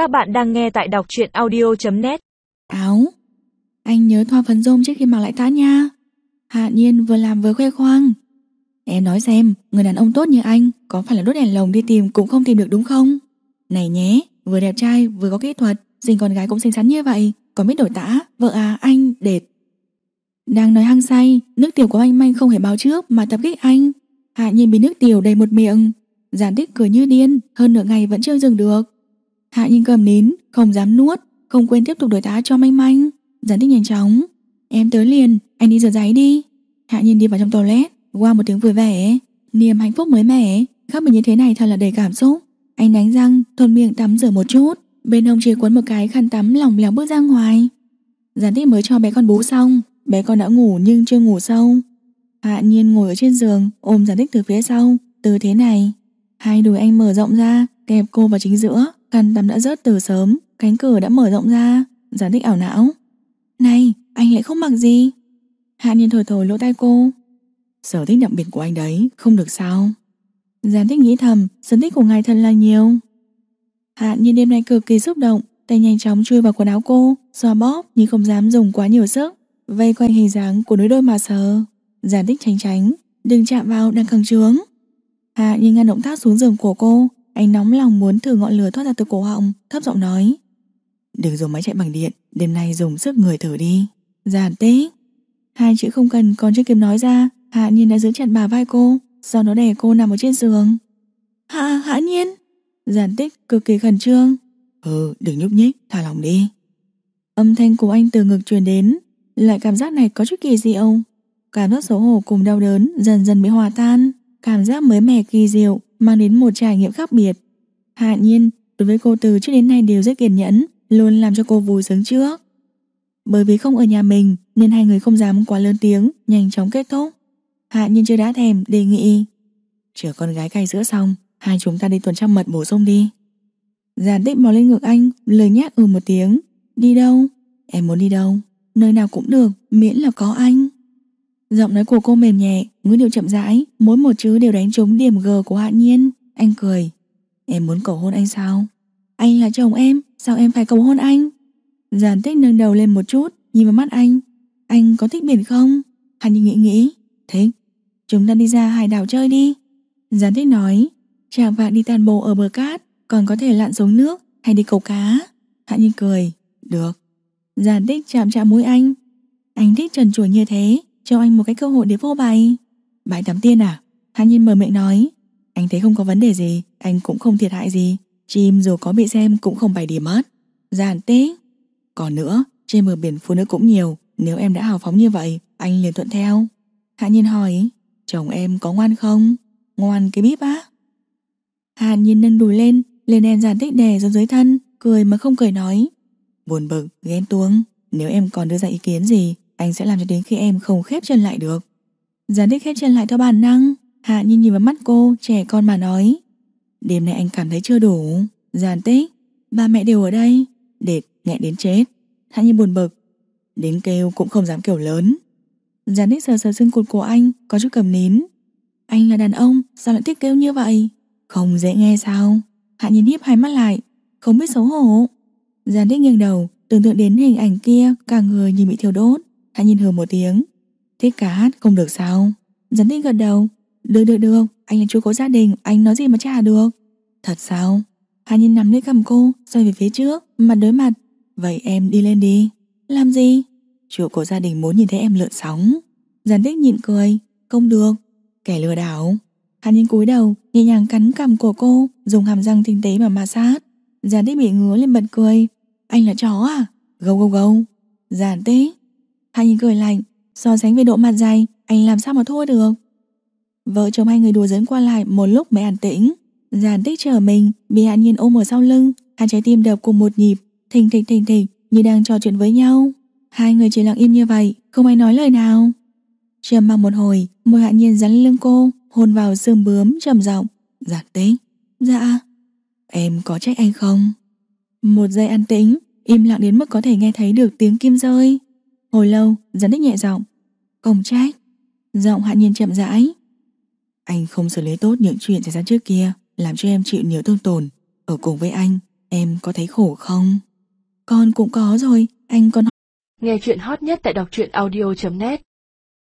Các bạn đang nghe tại đọc truyện audio.net Áo Anh nhớ thoa phấn rôm trước khi mặc lại tá nha. Hạ nhiên vừa làm vừa khoe khoang. Em nói xem, Người đàn ông tốt như anh Có phải là đốt đèn lồng đi tìm cũng không tìm được đúng không? Này nhé, Vừa đẹp trai, vừa có kỹ thuật, Dình con gái cũng xinh xắn như vậy, Còn biết đổi tã, Vợ à anh đệt Đang nói hăng say, Nước tiểu của anh manh không hề báo trước Mà tập kích anh. Hạ nhiên bị nước tiểu đầy một miệng. Giản tích cười như điên, Hơn nửa ngày vẫn chưa dừng được. Hạ nhiên cầm nín Không dám nuốt, Không quên tiếp tục đổi tá cho manh manh. Giản tích nhanh chóng, Em tới liền, Anh đi rửa giấy đi. Hạ nhiên đi vào trong toilet, Qua một tiếng vui vẻ. Niềm hạnh phúc mới mẻ, Khác biệt như thế này thật là đầy cảm xúc. Anh đánh răng Thuần miệng tắm rửa một chút, Bên hông chỉ quấn một cái khăn tắm lỏng lẻo bước ra ngoài. Giản tích mới cho bé con bú xong, Bé con đã ngủ nhưng chưa ngủ sâu. Hạ nhiên ngồi ở trên giường, Ôm giản tích từ phía sau tư thế này, Hai đùi anh mở rộng ra, Kẹp cô vào chính giữa. Khăn tắm đã rớt từ sớm, Cánh cửa đã mở rộng ra. Giản tích ảo não. Này, anh lại không mặc gì. Hạ nhiên thổi thổi lỗ tai cô. Sở thích đặc biệt của anh đấy, Không được sao. Giản tích nghĩ thầm, Sở thích của ngài thật là nhiều. Hạ nhiên đêm nay cực kỳ xúc động, Tay nhanh chóng chui vào quần áo cô, Xoa bóp, nhưng không dám dùng quá nhiều sức, Vây quanh hình dáng của đôi đôi mà sờ. Giản tích tránh tránh, Đừng chạm vào đang căng trướng. Hạ nhiên ngăn động tác xuống giường của cô anh nóng lòng muốn thử ngọn lửa thoát ra từ cổ họng Thấp giọng nói. Đừng dùng máy chạy bằng điện Đêm nay dùng sức người thử đi. Giản tích Hai chữ không cần còn chưa kịp nói ra Hạ nhiên đã giữ chặt bà vai cô Sau đó đè cô nằm ở trên giường. Hạ, hạ nhiên. Giản tích cực kỳ khẩn trương. Ừ đừng nhúc nhích thả lòng đi. Âm thanh của anh từ ngực truyền đến. Lại cảm giác này có chút kỳ diệu Cảm giác xấu hổ cùng đau đớn Dần dần bị hòa tan. Cảm giác mới mẻ kỳ diệu. Mang đến một trải nghiệm khác biệt. Hạ nhiên, đối với cô từ trước đến nay đều rất kiên nhẫn, Luôn làm cho cô vui sướng trước. Bởi vì không ở nhà mình, Nên hai người không dám quá lớn tiếng, Nhanh chóng kết thúc. Hạ nhiên chưa đã thèm đề nghị Chờ con gái cay sữa xong Hai chúng ta đi tuần trăng mật bổ sung đi. Giàn tích mò lên ngực anh, Lời nhắc ừ một tiếng. Đi đâu? Em muốn đi đâu? Nơi nào cũng được, Miễn là có anh. Giọng nói của cô mềm nhẹ, Ngữ điệu chậm rãi, Mỗi một chữ đều đánh trúng điểm G của Hạ Nhiên. Anh cười. Em muốn cầu hôn anh sao? Anh là chồng em, Sao em phải cầu hôn anh? Giản tích nâng đầu lên một chút, Nhìn vào mắt anh. Anh có thích biển không? Hạ Nhiên nghĩ nghĩ. Thích. Chúng ta đi ra hải đảo chơi đi. Giản tích nói. Chàng vạn đi tàn bộ ở bờ cát, Còn có thể lặn xuống nước, hay đi cầu cá. Hạ Nhiên cười. Được. Giản tích chạm chạm mũi anh. Anh thích trần chuỗi như thế. Cho anh một cái cơ hội để vô bài, bài tắm tiên à? Hạ Nhiên mờ miệng nói. Anh thấy không có vấn đề gì Anh cũng không thiệt hại gì. Chim dù có bị xem cũng không bày điểm mất. Dạ, giàn tế Còn nữa trên bờ biển phụ nữ cũng nhiều. Nếu em đã hào phóng như vậy Anh liền thuận theo. Hạ Nhiên hỏi. Chồng em có ngoan không? Ngoan cái bíp á. Hạ Nhiên nâng đùi lên Lên đèn giàn tích đè xuống dưới thân Cười mà không cười nói. Buồn bực, ghen tuông. Nếu em còn đưa ra ý kiến gì anh sẽ làm cho đến khi em không khép chân lại được. Giàn thích khép chân lại theo bản năng Hạ nhìn nhìn vào mắt cô Trẻ con mà nói. Đêm nay anh cảm thấy chưa đủ Giàn tích. Ba mẹ đều ở đây Đệt, nghẹn đến chết. Hạ Nhiên buồn bực Đến kêu cũng không dám kiểu lớn. Giàn thích sờ sờ xương cột của anh Có chút cầm nín. Anh là đàn ông Sao lại thích kêu như vậy? Không dễ nghe sao? Hạ nhìn hiếp hai mắt lại Không biết xấu hổ. Giàn thích nghiêng đầu Tưởng tượng đến hình ảnh kia Cả người như bị thiêu đốt. Hãy nhìn hừ một tiếng. Thích cá hát không được sao? Dẫn tích gật đầu. Được được được. Anh là chú có gia đình. Anh nói gì mà trả được. Thật sao? Hạ Nhiên nắm lấy cầm cô, Xoay về phía trước, Mặt đối mặt. Vậy em đi lên đi. Làm gì? Chủ của gia đình muốn nhìn thấy em lượn sóng. Giản tích nhịn cười. Không được. Kẻ lừa đảo. Hà Nhiên cúi đầu, nhẹ nhàng cắn cằm của cô, Dùng hàm răng tinh tế mà ma sát. Giản tích bị ngứa lên bật cười. Anh là chó à? Gâu gâu gâu. Giản tích Hàn nhìn cười lạnh, So sánh về độ mặt dày, Anh làm sao mà thua được? Vợ chồng hai người đùa dẫn qua lại một lúc mới an tĩnh. Giàn tích chờ mình, Bị hạn Nhiên ôm ở sau lưng. Hai trái tim đập cùng một nhịp, Thình thịch thình thịch như đang trò chuyện với nhau. Hai người chỉ lặng im như vậy, Không ai nói lời nào. Trầm mặc một hồi, Môi hạ nhiên rắn lưng cô, Hôn vào xương bướm trầm giọng. Giản tích? Dạ. Em có trách anh không? Một giây an tĩnh, Im lặng đến mức có thể nghe thấy được tiếng kim rơi. Hồi lâu giản tích nhẹ giọng. Không trách. Giọng hạ nhiên chậm rãi. Anh không xử lý tốt những chuyện xảy ra trước kia Làm cho em chịu nhiều thương tổn. Ở cùng với anh Em có thấy khổ không? Con cũng có rồi, anh còn Nghe chuyện hot nhất tại đọc truyện audio.net